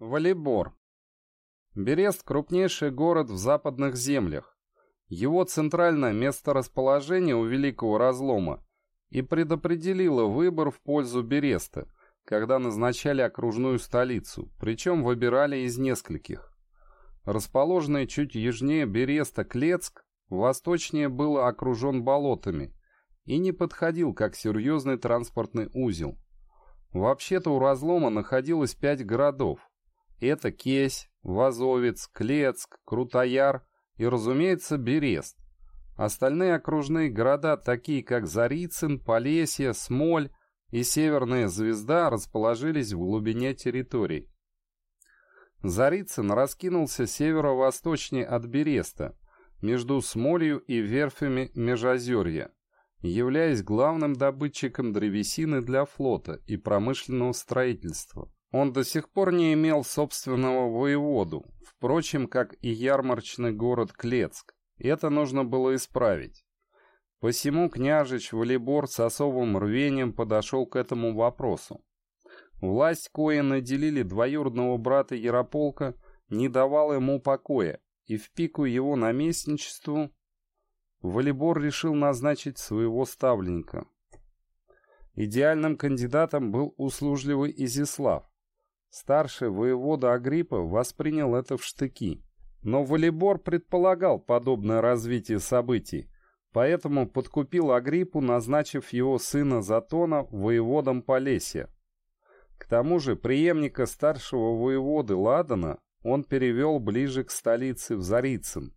Валибор. Берест – крупнейший город в западных землях. Его центральное месторасположение у Великого Разлома и предопределило выбор в пользу Береста, когда назначали окружную столицу, причем выбирали из нескольких. Расположенный чуть южнее Береста Клецк, восточнее был окружен болотами и не подходил как серьезный транспортный узел. Вообще-то у разлома находилось пять городов, это Кесь, Вазовец, Клецк, Крутояр и, разумеется, Берест. Остальные окружные города, такие как Зарицын, Полесье, Смоль и Северная Звезда, расположились в глубине территорий. Зарицын раскинулся северо-восточнее от Береста, между Смолью и верфями Межозерья, являясь главным добытчиком древесины для флота и промышленного строительства. Он до сих пор не имел собственного воеводу, впрочем, как и ярмарочный город Клецк. Это нужно было исправить. Посему княжич Валибор с особым рвением подошел к этому вопросу. Власть, кое наделили двоюродного брата Ярополка, не давала ему покоя, и в пику его наместничеству Валибор решил назначить своего ставленника. Идеальным кандидатом был услужливый Изислав, Старший воевода Агриппа воспринял это в штыки. Но Валибор предполагал подобное развитие событий, поэтому подкупил Агриппу, назначив его сына Затона воеводом Полесья. К тому же преемника старшего воеводы Ладана он перевел ближе к столице в Зарицын,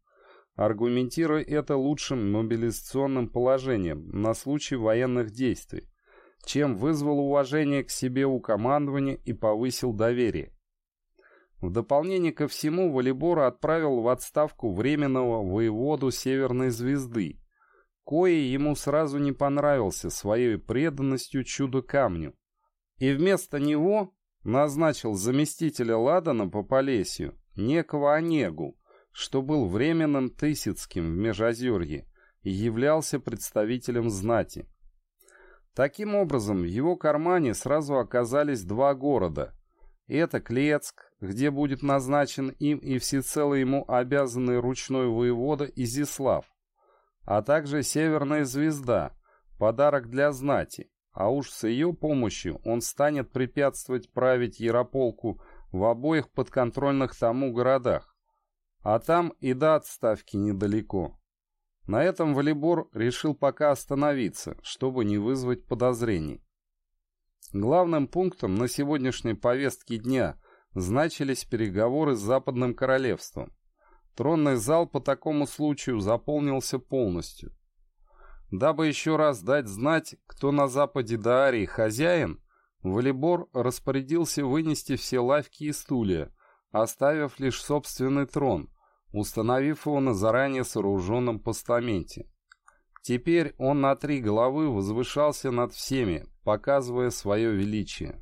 аргументируя это лучшим мобилизационным положением на случай военных действий чем вызвал уважение к себе у командования и повысил доверие. В дополнение ко всему Валибора отправил в отставку временного воеводу Северной Звезды, кое ему сразу не понравился своей преданностью чудо-камню, и вместо него назначил заместителя Ладана по Полесью, некого Онегу, что был временным Тысяцким в Межозерье и являлся представителем знати. Таким образом, в его кармане сразу оказались два города. Это Клецк, где будет назначен им и всецело ему обязанный ручной воевода Изислав, а также Северная Звезда, подарок для знати, а уж с ее помощью он станет препятствовать править Ярополку в обоих подконтрольных тому городах, а там и до отставки недалеко. На этом Валибор решил пока остановиться, чтобы не вызвать подозрений. Главным пунктом на сегодняшней повестке дня значились переговоры с Западным Королевством. Тронный зал по такому случаю заполнился полностью. Дабы еще раз дать знать, кто на западе Даарии хозяин, Валибор распорядился вынести все лавки и стулья, оставив лишь собственный трон, установив его на заранее сооруженном постаменте. Теперь он на три головы возвышался над всеми, показывая свое величие.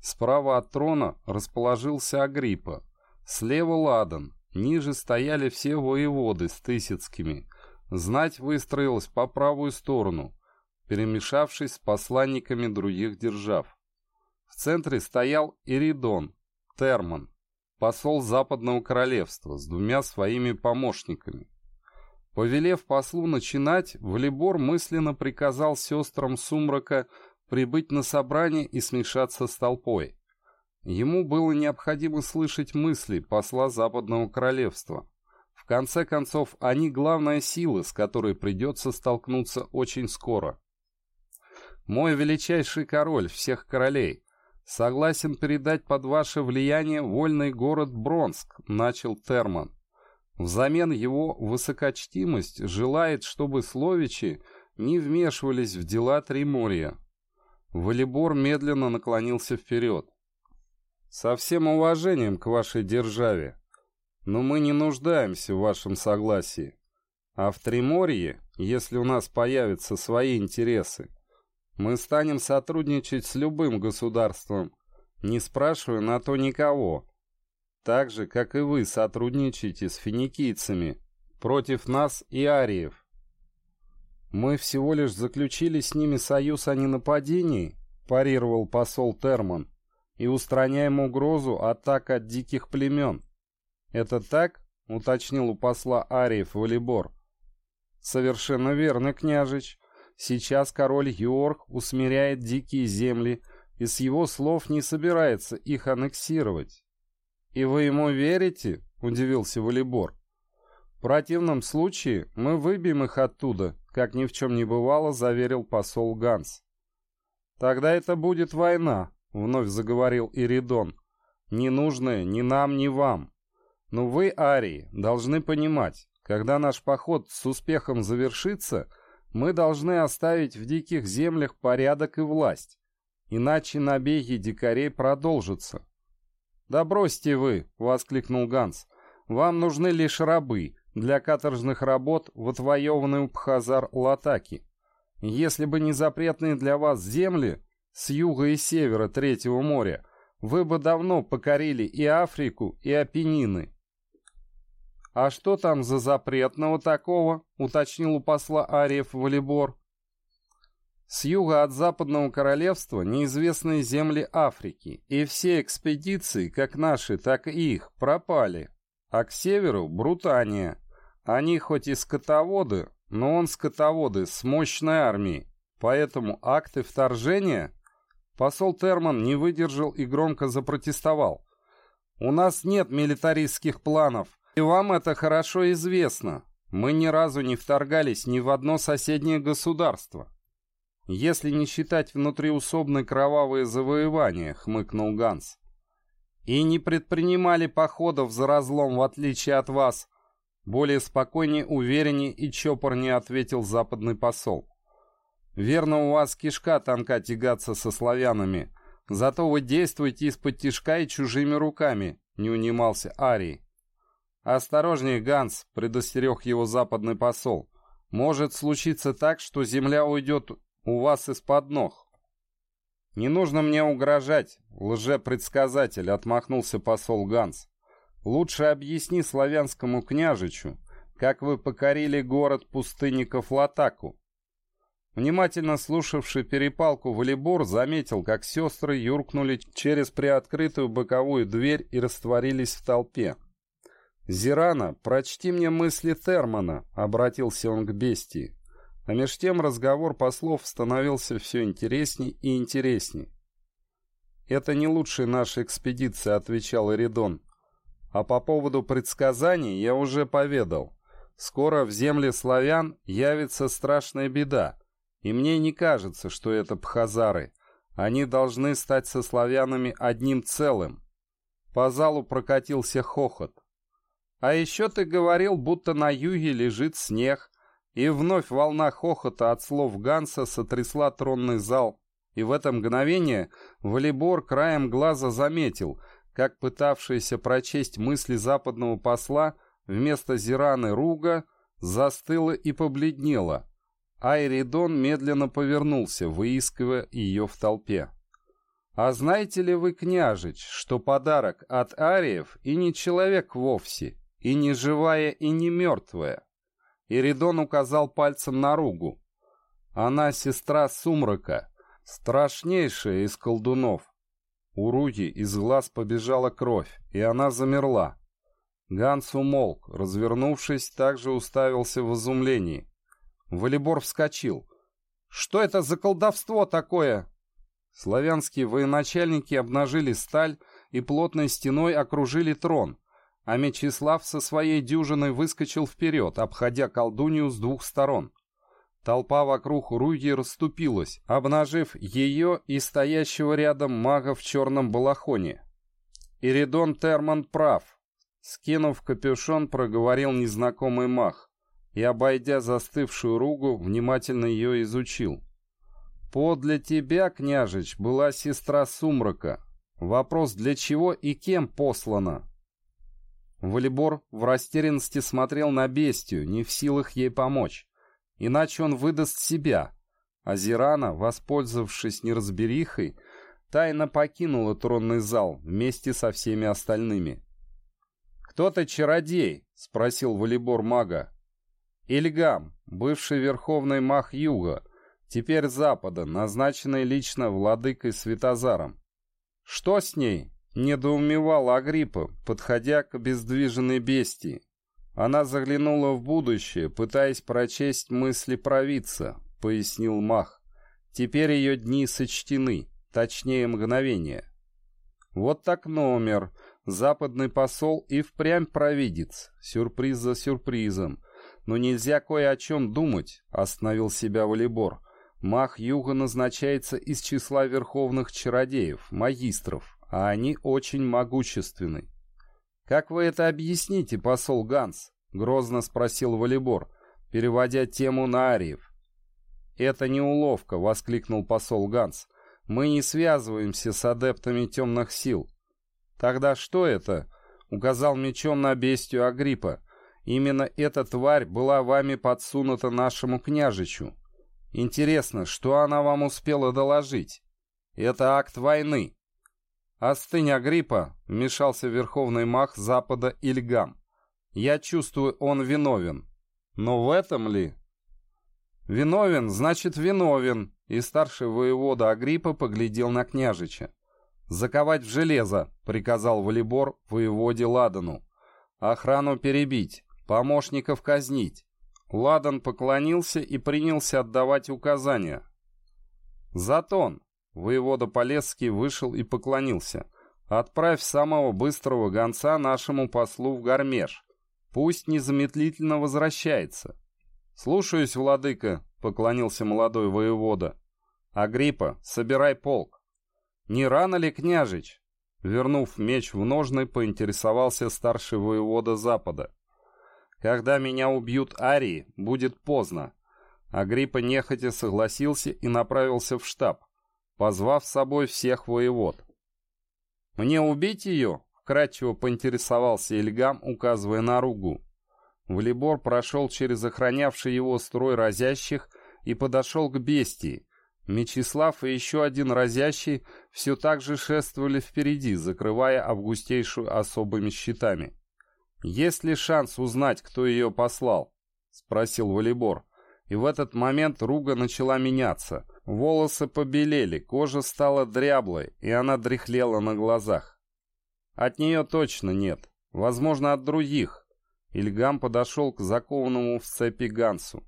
Справа от трона расположился Агриппа, слева Ладан, ниже стояли все воеводы с Тысяцкими. Знать выстроилась по правую сторону, перемешавшись с посланниками других держав. В центре стоял Иридон, Терман, посол Западного Королевства с двумя своими помощниками. Повелев послу начинать, Валибор мысленно приказал сестрам Сумрака прибыть на собрание и смешаться с толпой. Ему было необходимо слышать мысли посла Западного Королевства. В конце концов, они главная сила, с которой придется столкнуться очень скоро. «Мой величайший король всех королей, «Согласен передать под ваше влияние вольный город Бронск», — начал Терман. Взамен его высокочтимость желает, чтобы словичи не вмешивались в дела Триморья. Валибор медленно наклонился вперед. «Со всем уважением к вашей державе, но мы не нуждаемся в вашем согласии. А в Триморье, если у нас появятся свои интересы, мы станем сотрудничать с любым государством, не спрашивая на то никого. Так же, как и вы сотрудничаете с финикийцами против нас и ариев. Мы всего лишь заключили с ними союз о ненападении, парировал посол Терман. и устраняем угрозу атак от диких племен. Это так? — уточнил у посла Ариев Валибор. «Совершенно верно, княжич. Сейчас король Йорк усмиряет дикие земли и с его слов не собирается их аннексировать». «И вы ему верите?» — удивился Валибор. «В противном случае мы выбьем их оттуда», — как ни в чем не бывало, заверил посол Ганс. «Тогда это будет война», — вновь заговорил Иридон. «Не нужная ни нам, ни вам. Но вы, Арии, должны понимать, когда наш поход с успехом завершится, мы должны оставить в диких землях порядок и власть, иначе набеги дикарей продолжатся. «Да бросьте вы!» — воскликнул Ганс. «Вам нужны лишь рабы для каторжных работ в отвоеванной у Пхазар Латаки. Если бы не запретные для вас земли с юга и севера Третьего моря, вы бы давно покорили и Африку, и Апеннины, «А что там за запретного такого?» — уточнил у посла Ариев Валибор. С юга от Западного Королевства неизвестные земли Африки, и все экспедиции, как наши, так и их, пропали. А к северу — Брутания. Они хоть и скотоводы, но он скотоводы с мощной армией, поэтому акты вторжения... Посол Терман не выдержал и громко запротестовал. «У нас нет милитаристских планов, и вам это хорошо известно. Мы ни разу не вторгались ни в одно соседнее государство. Если не считать внутриусобные кровавые завоевания, хмыкнул Ганс. И не предпринимали походов за разлом, в отличие от вас. Более спокойнее, увереннее и чопорнее ответил западный посол. Верно, у вас кишка тонка тягаться со славянами, зато вы действуете из-под тишка и чужими руками, не унимался Арий. «Осторожнее, Ганс», — предостерег его западный посол. «Может случиться так, что земля уйдет у вас из-под ног». «Не нужно мне угрожать, лжепредсказатель», — отмахнулся посол Ганс. «Лучше объясни славянскому княжичу, как вы покорили город пустынников Латаку». Внимательно слушавший перепалку волейбор заметил, как сестры юркнули через приоткрытую боковую дверь и растворились в толпе. «Зирана, прочти мне мысли Термана», — обратился он к бестии. А меж тем разговор послов становился все интересней и интересней. «Это не лучшая наша экспедиция», — отвечал Эридон. «А по поводу предсказаний я уже поведал. Скоро в земле славян явится страшная беда, и мне не кажется, что это пхазары. Они должны стать со славянами одним целым». По залу прокатился хохот. А еще ты говорил, будто на юге лежит снег. И вновь волна хохота от слов Ганса сотрясла тронный зал. И в это мгновение Валибор краем глаза заметил, как пытавшаяся прочесть мысли западного посла вместо Зираны Руга застыла и побледнела. Айридон медленно повернулся, выискивая ее в толпе. «А знаете ли вы, княжич, что подарок от ариев и не человек вовсе, и не живая, и не мертвая. Иридон указал пальцем на Ругу. Она сестра Сумрака, страшнейшая из колдунов. У Руги из глаз побежала кровь, и она замерла. Ганс умолк, развернувшись, также уставился в изумлении. Валибор вскочил. «Что это за колдовство такое?» Славянские военачальники обнажили сталь и плотной стеной окружили трон, а Мечислав со своей дюжиной выскочил вперед, обходя колдунью с двух сторон. Толпа вокруг Руги расступилась, обнажив ее и стоящего рядом мага в черном балахоне. Иридон Терман прав. Скинув капюшон, проговорил незнакомый маг и, обойдя застывшую Ругу, внимательно ее изучил. «Подле тебя, княжич, была сестра Сумрака. Вопрос, для чего и кем послана?» Валибор в растерянности смотрел на бестию, не в силах ей помочь. Иначе он выдаст себя. А Зирана, воспользовавшись неразберихой, тайно покинула тронный зал вместе со всеми остальными. «Кто ты чародей?» — спросил Валибор мага. «Ильгам, бывший верховный маг Юга, теперь Запада, назначенный лично владыкой Светозаром». «Что с ней?» — недоумевала Агриппа, подходя к обездвиженной бестии. Она заглянула в будущее, пытаясь прочесть мысли провидца, — пояснил Мах. Теперь ее дни сочтены, точнее мгновения. Вот так номер. Западный посол и впрямь провидец. Сюрприз за сюрпризом. Но нельзя кое о чем думать, остановил себя Валибор. Мах Юга назначается из числа верховных чародеев, магистров, а они очень могущественны. «Как вы это объясните, посол Ганс?» — грозно спросил Валибор, переводя тему на Ариев. «Это не уловка», — воскликнул посол Ганс. «Мы не связываемся с адептами темных сил». «Тогда что это?» — указал мечом на бестию Агриппа. «Именно эта тварь была вами подсунута нашему княжичу. Интересно, что она вам успела доложить? Это акт войны». «Остынь, Агриппа!» — вмешался верховный маг Запада Ильгам. «Я чувствую, он виновен. Но в этом ли?» «Виновен, значит, виновен!» И старший воевода Агриппа поглядел на княжича. «Заковать в железо!» — приказал Валибор воеводе Ладану. «Охрану перебить, помощников казнить». Ладан поклонился и принялся отдавать указания. «Затон!» — воевода Полесский вышел и поклонился. «Отправь самого быстрого гонца нашему послу в Гармеш. Пусть незамедлительно возвращается». «Слушаюсь, владыка», — поклонился молодой воевода. «Агриппа, собирай полк». «Не рано ли, княжич?» Вернув меч в ножны, поинтересовался старший воевода Запада. «Когда меня убьют арии, будет поздно». Агриппа нехотя согласился и направился в штаб, позвав с собой всех воевод. «Мне убить ее?» — вкратчиво поинтересовался Ильгам, указывая на ругу. Валибор прошел через охранявший его строй разящих и подошел к бестии. Мечислав и еще один разящий все так же шествовали впереди, закрывая августейшую особыми щитами. «Есть ли шанс узнать, кто ее послал?» — спросил Валибор. И в этот момент руга начала меняться. Волосы побелели, кожа стала дряблой, и она дряхлела на глазах. От нее точно нет. Возможно, от других. Ильгам подошел к закованному в цепи Гансу.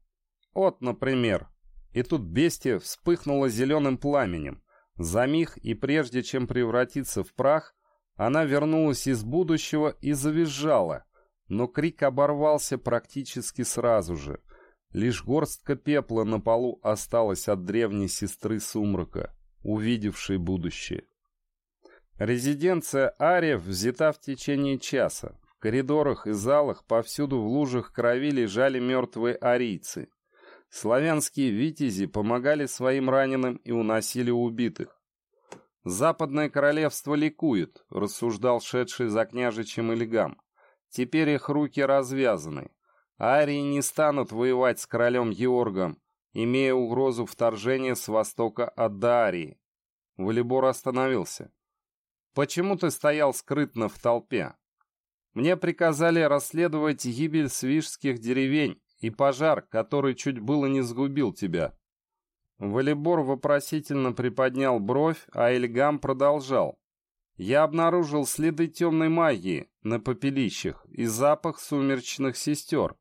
«Вот, например». И тут бестия вспыхнула зеленым пламенем. За миг, и прежде чем превратиться в прах, она вернулась из будущего и завизжала. Но крик оборвался практически сразу же. Лишь горстка пепла на полу осталась от древней сестры Сумрака, увидевшей будущее. Резиденция Ариев взята в течение часа. В коридорах и залах повсюду в лужах крови лежали мертвые арийцы. Славянские витязи помогали своим раненым и уносили убитых. «Западное королевство ликует», — рассуждал шедший за княжичем Ильгам. «Теперь их руки развязаны. Арии не станут воевать с королем Георгом, имея угрозу вторжения с востока от Даарии». Валибор остановился. «Почему ты стоял скрытно в толпе?» Мне приказали расследовать гибель свижских деревень и пожар, который чуть было не сгубил тебя». Валибор вопросительно приподнял бровь, а Эльгам продолжал. «Я обнаружил следы темной магии на попелищах и запах сумеречных сестер.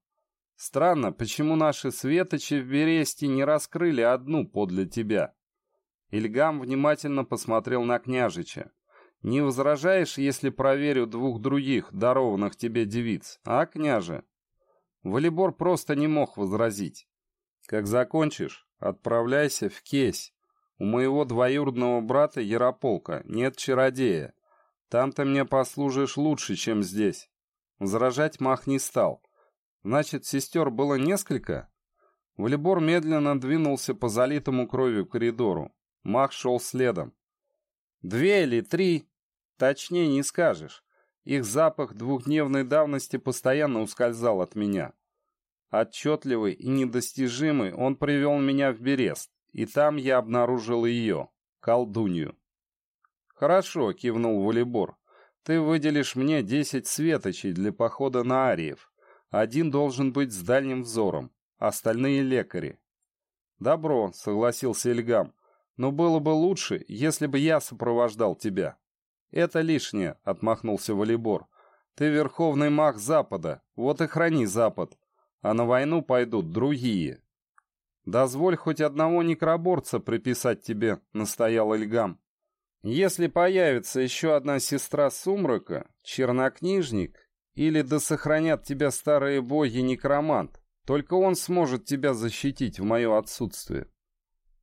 Странно, почему наши светочи в Бересте не раскрыли одну подле тебя?» Ильгам внимательно посмотрел на княжича. Не возражаешь, если проверю двух других, дарованных тебе девиц, а, княже?» Валибор просто не мог возразить. «Как закончишь, отправляйся в Кейсь. У моего двоюродного брата Ярополка нет чародея. Там ты мне послужишь лучше, чем здесь». Возражать Мах не стал. «Значит, сестер было несколько?» Валибор медленно двинулся по залитому кровью коридору. Мах шел следом. Две или три, точнее не скажешь. Их запах двухдневной давности постоянно ускользал от меня. Отчетливый и недостижимый он привел меня в Берест, и там я обнаружил ее, колдунью. «Хорошо», — кивнул Валибор. «Ты выделишь мне десять светочей для похода на Ариев. Один должен быть с дальним взором, остальные — лекари». «Добро», — согласился Эльгам. Но было бы лучше, если бы я сопровождал тебя. Это лишнее, отмахнулся Валибор. Ты верховный маг Запада, вот и храни Запад. А на войну пойдут другие. Дозволь хоть одного некроборца приписать тебе, настоял Эльгам. Если появится еще одна сестра Сумрака, чернокнижник, или да сохранят тебя старые боги некромант, только он сможет тебя защитить в мое отсутствие.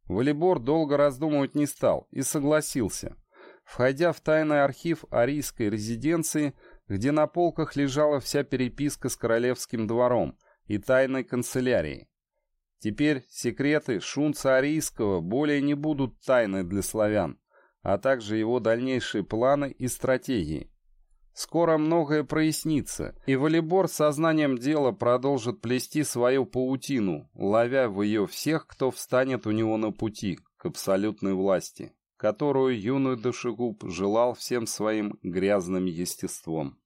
Валибор долго раздумывать не стал и согласился. Входя в тайный архив арийской резиденции, где на полках лежала вся переписка с королевским двором и тайной канцелярией. Теперь секреты Шунца Арийского более не будут тайны для славян, а также его дальнейшие планы и стратегии. Скоро многое прояснится, и волейбор сознанием дела продолжит плести свою паутину, ловя в ее всех, кто встанет у него на пути к абсолютной власти, которую юный душегуб желал всем своим грязным естеством.